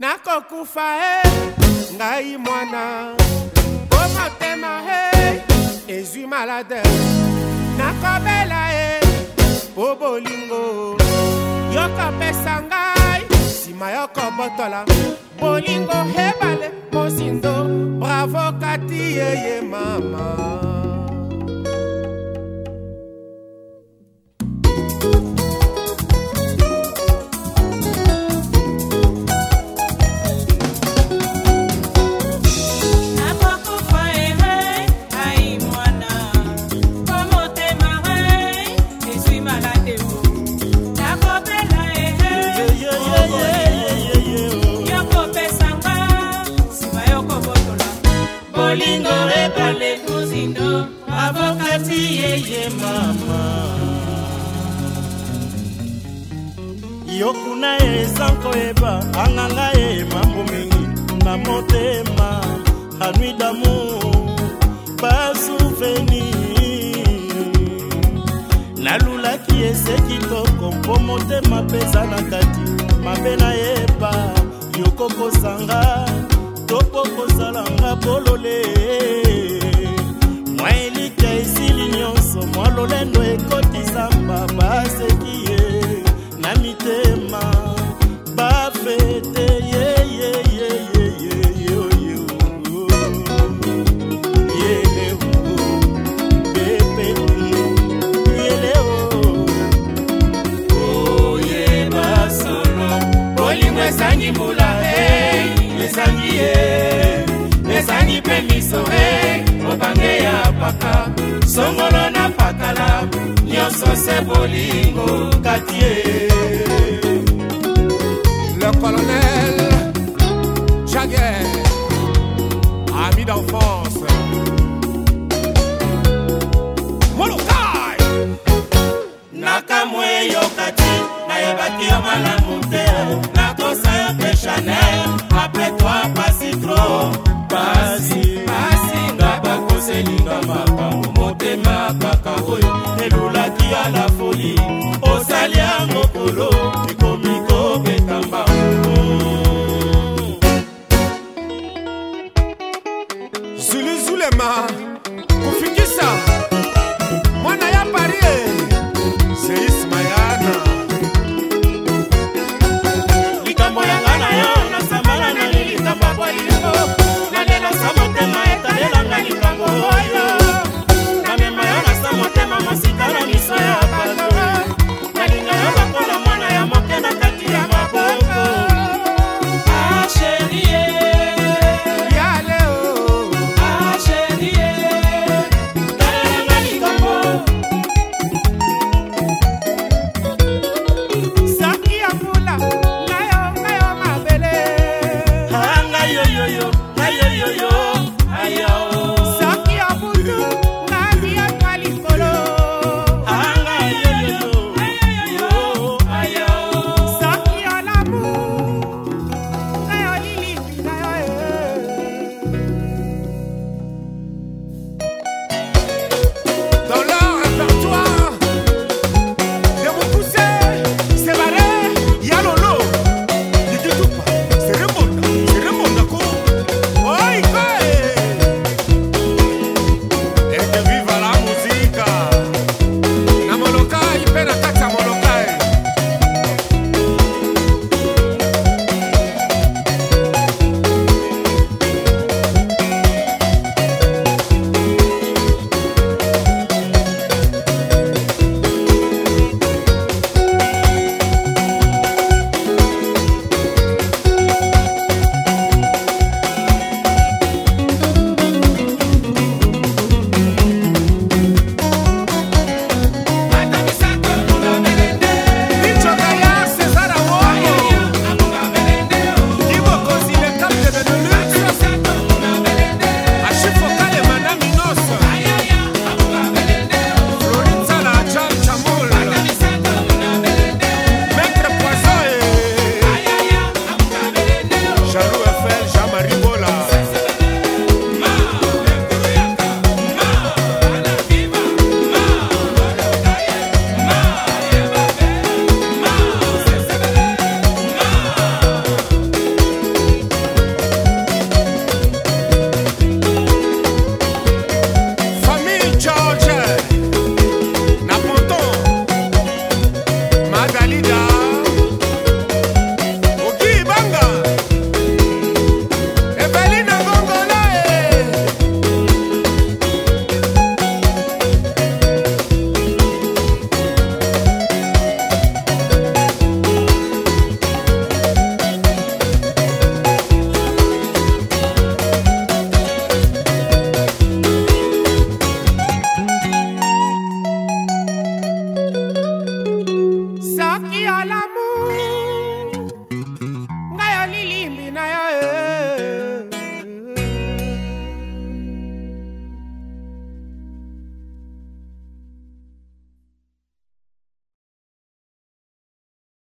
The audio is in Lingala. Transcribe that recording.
nakokufa e ngai mwana po motema e ezwi malade nakobela e eh, po bolingo yokopesa ngai nsima yokobotola bolingo hebale mosindo bravo kati yeye mama yo kuna ye eza koyeba anganga ye mambo mingi na motema anui damour basouvenir nalulaki ese kitoko mpo motema mpeza na kati mabe nayeba yokokosanga topo kosalanga bolole songolo na pakala nyonso se bolingo katie le colonel jaguer ami d'enfance moloka nalia mokolo